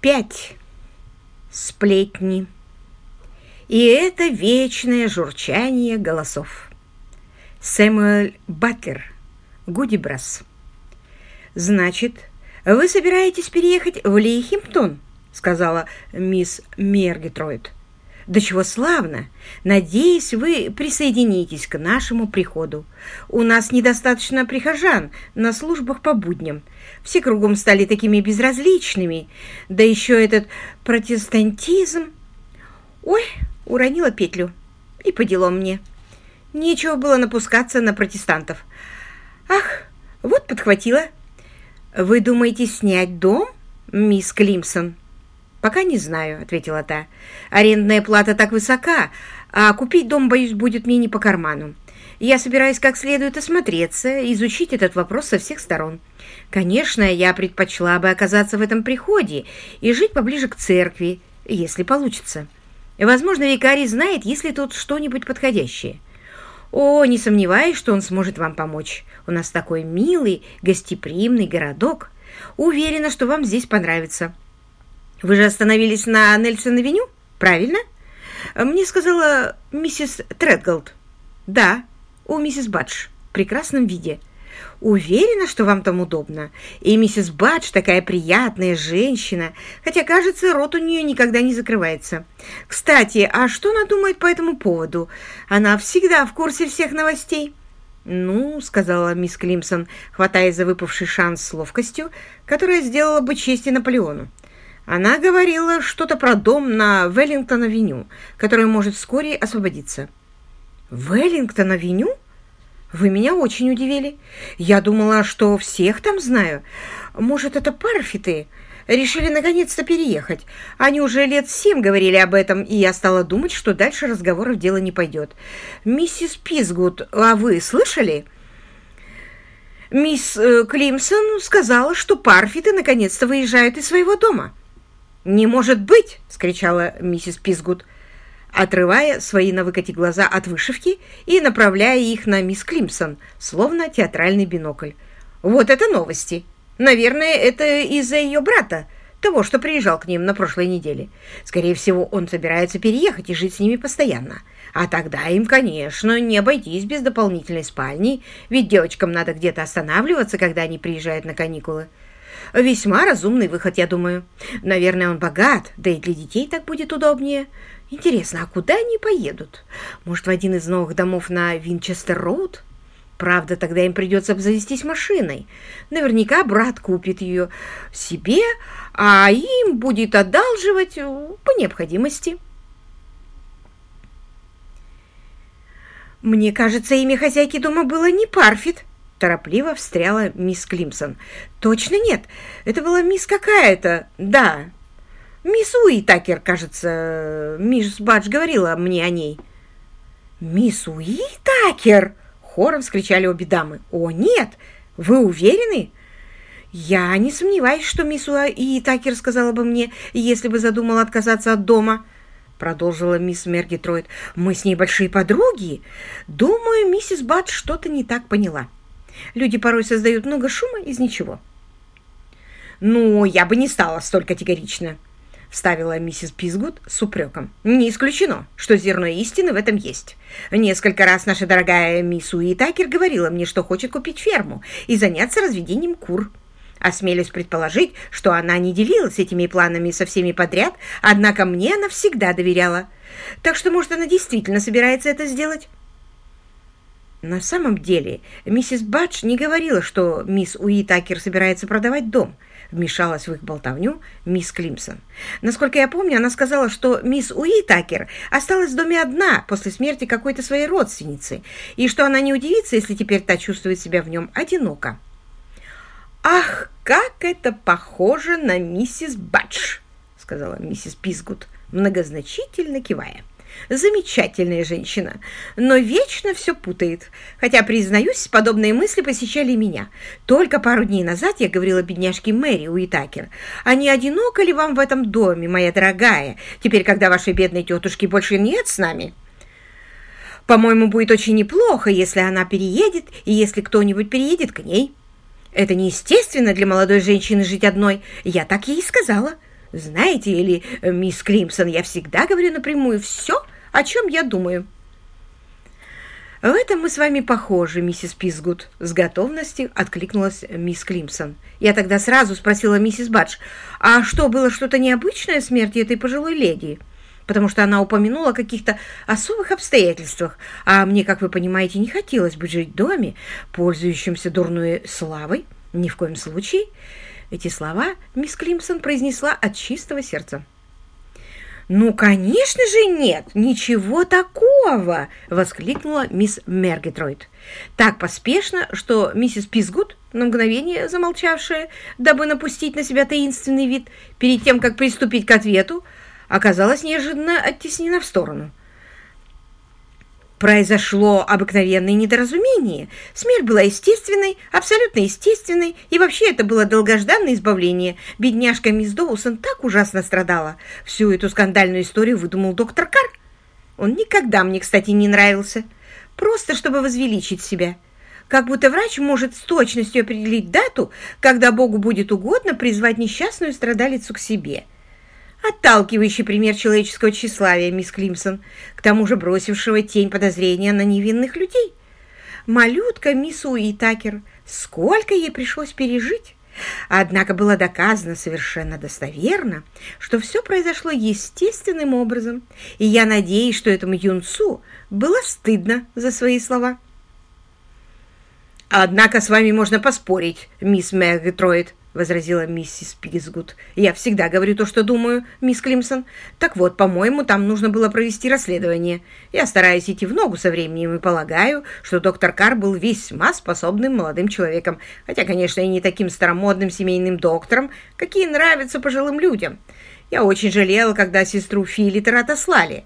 Пять. Сплетни. И это вечное журчание голосов. Сэмюэль Батлер, Гудибрас. «Значит, вы собираетесь переехать в Лейхимптон?» — сказала мисс Мергетроид. «До чего славно! Надеюсь, вы присоединитесь к нашему приходу. У нас недостаточно прихожан на службах по будням. Все кругом стали такими безразличными. Да еще этот протестантизм. Ой, уронила петлю. И по делам мне. Нечего было напускаться на протестантов. Ах, вот подхватила. Вы думаете снять дом, мисс Климсон? Пока не знаю, ответила та. Арендная плата так высока, а купить дом, боюсь, будет мне не по карману. Я собираюсь как следует осмотреться, изучить этот вопрос со всех сторон. Конечно, я предпочла бы оказаться в этом приходе и жить поближе к церкви, если получится. Возможно, викарий знает, есть ли тут что-нибудь подходящее. О, не сомневаюсь, что он сможет вам помочь. У нас такой милый, гостеприимный городок. Уверена, что вам здесь понравится. Вы же остановились на Нельсон-авеню, правильно? Мне сказала миссис Тредголд. Да, у миссис Бадж в прекрасном виде. Уверена, что вам там удобно. И миссис Бадж такая приятная женщина, хотя, кажется, рот у нее никогда не закрывается. Кстати, а что она думает по этому поводу? Она всегда в курсе всех новостей. «Ну», — сказала мисс Климсон, хватая за выпавший шанс с ловкостью, которая сделала бы честь Наполеону. Она говорила что-то про дом на Веллингтон-авеню, который может вскоре освободиться. «Веллингтон-авеню? Вы меня очень удивили. Я думала, что всех там знаю. Может, это парфиты? Решили наконец-то переехать. Они уже лет семь говорили об этом, и я стала думать, что дальше разговоров дело не пойдет. Миссис Пизгуд, а вы слышали?» Мисс э, Климсон сказала, что парфиты наконец-то выезжают из своего дома. «Не может быть!» — скричала миссис Пизгуд отрывая свои на выкате глаза от вышивки и направляя их на мисс Климсон, словно театральный бинокль. «Вот это новости! Наверное, это из-за ее брата, того, что приезжал к ним на прошлой неделе. Скорее всего, он собирается переехать и жить с ними постоянно. А тогда им, конечно, не обойтись без дополнительной спальни, ведь девочкам надо где-то останавливаться, когда они приезжают на каникулы. Весьма разумный выход, я думаю. Наверное, он богат, да и для детей так будет удобнее. Интересно, а куда они поедут? Может, в один из новых домов на Винчестер-Роуд? Правда, тогда им придется обзавестись машиной. Наверняка брат купит ее себе, а им будет одалживать э, по необходимости. «Мне кажется, имя хозяйки дома было не Парфит», — торопливо встряла мисс Климсон. «Точно нет. Это была мисс какая-то. Да, Мисс Уитакер, кажется, мисс Бадж говорила мне о ней. «Мисс Уитакер!» — хором вскричали обе дамы. «О, нет! Вы уверены?» «Я не сомневаюсь, что мисс Уитакер сказала бы мне, если бы задумала отказаться от дома», — продолжила мисс Мергитроид. «Мы с ней большие подруги. Думаю, миссис Бадж что-то не так поняла. Люди порой создают много шума из ничего». «Ну, я бы не стала столь категорично», — вставила миссис Пизгуд с упреком. «Не исключено, что зерно истины в этом есть. Несколько раз наша дорогая мисс Уитакер говорила мне, что хочет купить ферму и заняться разведением кур. Осмелюсь предположить, что она не делилась этими планами со всеми подряд, однако мне она всегда доверяла. Так что, может, она действительно собирается это сделать?» На самом деле, миссис Бадж не говорила, что мисс Уитакер собирается продавать дом — вмешалась в их болтовню мисс Климсон. Насколько я помню, она сказала, что мисс Уитакер осталась в доме одна после смерти какой-то своей родственницы, и что она не удивится, если теперь та чувствует себя в нем одиноко. «Ах, как это похоже на миссис Бадж!» — сказала миссис Пизгуд, многозначительно кивая. Замечательная женщина, но вечно все путает. Хотя, признаюсь, подобные мысли посещали меня. Только пару дней назад я говорила бедняжке Мэри Уитакер, а не одиноко ли вам в этом доме, моя дорогая, теперь, когда вашей бедной тетушки больше нет с нами?» По-моему, будет очень неплохо, если она переедет, и если кто-нибудь переедет к ней. Это неестественно для молодой женщины жить одной. Я так ей и сказала. Знаете, или мисс Климсон, я всегда говорю напрямую все, о чем я думаю». «В этом мы с вами похожи, миссис Писгуд», — с готовностью откликнулась мисс Климсон. Я тогда сразу спросила миссис Бадж, «А что, было что-то необычное смерти этой пожилой леди?» потому что она упомянула о каких-то особых обстоятельствах, а мне, как вы понимаете, не хотелось бы жить в доме, пользующемся дурной славой. Ни в коем случае. Эти слова мисс Климсон произнесла от чистого сердца. «Ну, конечно же нет! Ничего такого!» — воскликнула мисс Мергетройд. Так поспешно, что миссис Пизгуд, на мгновение замолчавшая, дабы напустить на себя таинственный вид, перед тем, как приступить к ответу, оказалась неожиданно оттеснена в сторону. Произошло обыкновенное недоразумение. Смерть была естественной, абсолютно естественной, и вообще это было долгожданное избавление. Бедняжка мисс Доусон так ужасно страдала. Всю эту скандальную историю выдумал доктор Кар. Он никогда мне, кстати, не нравился. Просто чтобы возвеличить себя. Как будто врач может с точностью определить дату, когда Богу будет угодно призвать несчастную страдалицу к себе – Отталкивающий пример человеческого тщеславия, мисс Климсон, к тому же бросившего тень подозрения на невинных людей. Малютка мисс Уи Такер, сколько ей пришлось пережить! Однако было доказано совершенно достоверно, что все произошло естественным образом, и я надеюсь, что этому юнцу было стыдно за свои слова. «Однако с вами можно поспорить, мисс Мэггетроид», возразила миссис Пигисгуд. «Я всегда говорю то, что думаю, мисс Климсон. Так вот, по-моему, там нужно было провести расследование. Я стараюсь идти в ногу со временем и полагаю, что доктор Кар был весьма способным молодым человеком, хотя, конечно, и не таким старомодным семейным доктором, какие нравятся пожилым людям. Я очень жалела, когда сестру Филитер отослали».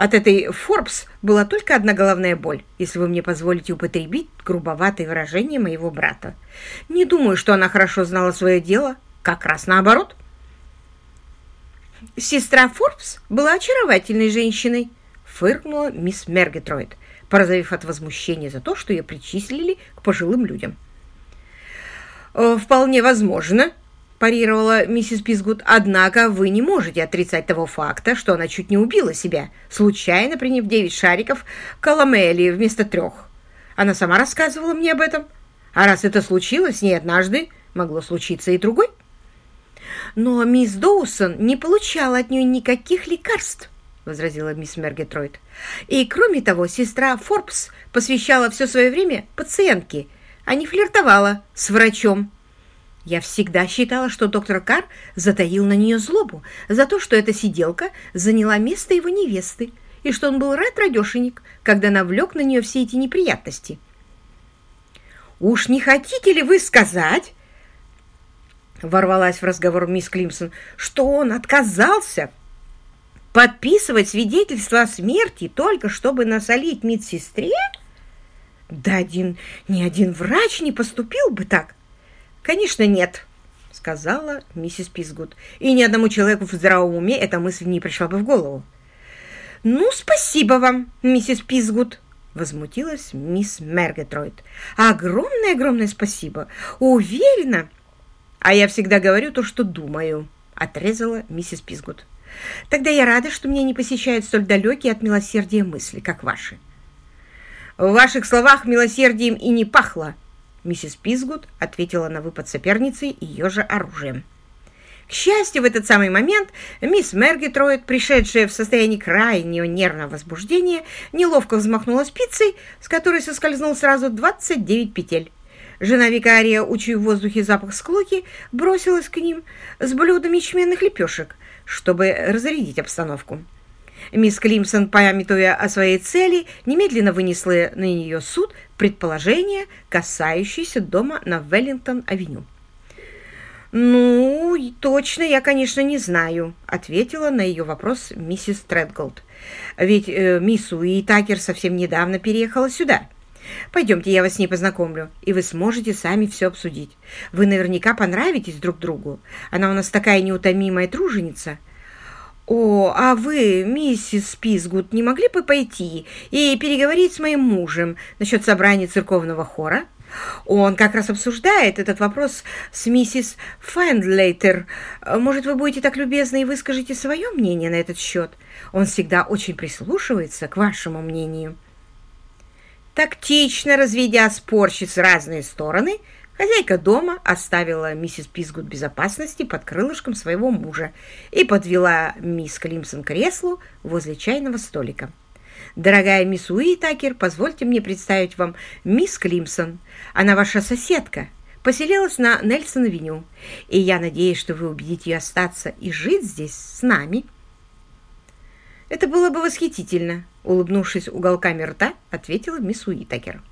От этой Форбс была только одна головная боль, если вы мне позволите употребить грубоватое выражение моего брата. Не думаю, что она хорошо знала свое дело, как раз наоборот. Сестра Форбс была очаровательной женщиной, фыркнула мисс Мергетроид, порозовев от возмущения за то, что ее причислили к пожилым людям. «Вполне возможно», парировала миссис Пизгуд. «Однако вы не можете отрицать того факта, что она чуть не убила себя, случайно приняв девять шариков каломели вместо трех. Она сама рассказывала мне об этом. А раз это случилось с ней однажды, могло случиться и другой». «Но мисс Доусон не получала от нее никаких лекарств», — возразила мисс Мергетройд. «И, кроме того, сестра Форбс посвящала все свое время пациентке, а не флиртовала с врачом». Я всегда считала, что доктор Кар затаил на нее злобу за то, что эта сиделка заняла место его невесты, и что он был рад радешенек, когда навлек на нее все эти неприятности. «Уж не хотите ли вы сказать, — ворвалась в разговор мисс Климсон, — что он отказался подписывать свидетельство о смерти только чтобы насолить медсестре? Да один, ни один врач не поступил бы так. «Конечно, нет», — сказала миссис Писгуд. «И ни одному человеку в здравом уме эта мысль не пришла бы в голову». «Ну, спасибо вам, миссис Писгуд», — возмутилась мисс Мергетройд. «Огромное-огромное спасибо. Уверена». «А я всегда говорю то, что думаю», — отрезала миссис Писгуд. «Тогда я рада, что меня не посещают столь далекие от милосердия мысли, как ваши». «В ваших словах милосердием и не пахло», Миссис Писгуд ответила на выпад соперницы ее же оружием. К счастью, в этот самый момент мисс Мергетроид, пришедшая в состоянии крайнего нервного возбуждения, неловко взмахнула спицей, с которой соскользнул сразу 29 петель. Жена викария, учуяв в воздухе запах склоки, бросилась к ним с блюдом ячменных лепешек, чтобы разрядить обстановку. Мисс Климсон, памятуя о своей цели, немедленно вынесла на нее суд предположение, касающееся дома на Веллингтон-авеню. «Ну, точно я, конечно, не знаю», — ответила на ее вопрос миссис Тредголд. «Ведь э, мисс Уи Такер совсем недавно переехала сюда. Пойдемте, я вас с ней познакомлю, и вы сможете сами все обсудить. Вы наверняка понравитесь друг другу. Она у нас такая неутомимая труженица». «О, а вы, миссис Пизгуд, не могли бы пойти и переговорить с моим мужем насчет собрания церковного хора? Он как раз обсуждает этот вопрос с миссис Фэндлейтер. Может, вы будете так любезны и выскажете свое мнение на этот счет? Он всегда очень прислушивается к вашему мнению». Тактично разведя спорщиц разные стороны, хозяйка дома оставила миссис Пизгут безопасности под крылышком своего мужа и подвела мисс Климсон к креслу возле чайного столика. «Дорогая мисс Уитакер, позвольте мне представить вам мисс Климсон. Она ваша соседка, поселилась на Нельсон-авеню, и я надеюсь, что вы убедите ее остаться и жить здесь с нами». «Это было бы восхитительно», — улыбнувшись уголками рта, ответила мисс Уитакер.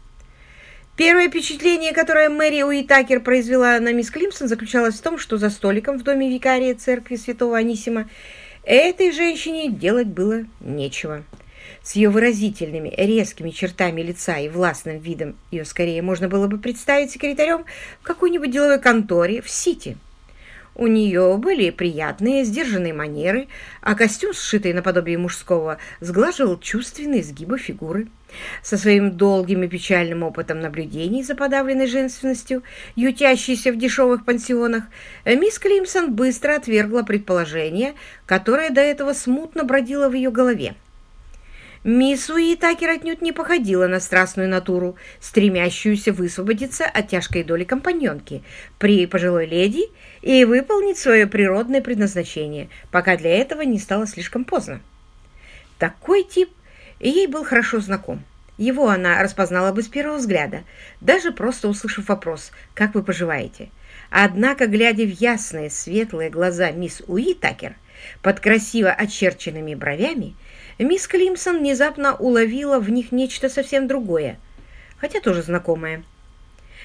Первое впечатление, которое Мэри Уитакер произвела на мисс Климсон, заключалось в том, что за столиком в доме викария церкви святого Анисима этой женщине делать было нечего. С ее выразительными, резкими чертами лица и властным видом ее скорее можно было бы представить секретарем в какой-нибудь деловой конторе в Сити. У нее были приятные, сдержанные манеры, а костюм, сшитый наподобие мужского, сглаживал чувственные сгибы фигуры. Со своим долгим и печальным опытом наблюдений за подавленной женственностью, ютящейся в дешевых пансионах, мисс Климсон быстро отвергла предположение, которое до этого смутно бродило в ее голове. Мисс Уитакер отнюдь не походила на страстную натуру, стремящуюся высвободиться от тяжкой доли компаньонки при пожилой леди и выполнить свое природное предназначение, пока для этого не стало слишком поздно. Такой тип ей был хорошо знаком. Его она распознала бы с первого взгляда, даже просто услышав вопрос «Как вы поживаете?». Однако, глядя в ясные, светлые глаза мисс Уитакер под красиво очерченными бровями, Мисс Климсон внезапно уловила в них нечто совсем другое, хотя тоже знакомое.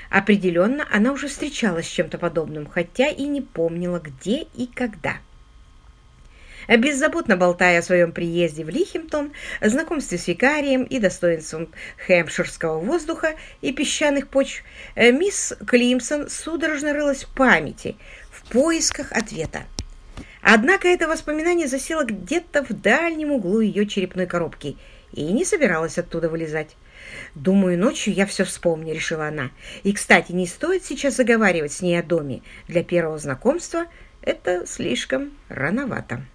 Определенно, она уже встречалась с чем-то подобным, хотя и не помнила, где и когда. Беззаботно болтая о своем приезде в Лихимтон, знакомстве с викарием и достоинством хэмпширского воздуха и песчаных почв, мисс Климсон судорожно рылась в памяти в поисках ответа. Однако это воспоминание засело где-то в дальнем углу ее черепной коробки и не собиралась оттуда вылезать. «Думаю, ночью я все вспомню», — решила она. «И, кстати, не стоит сейчас заговаривать с ней о доме. Для первого знакомства это слишком рановато».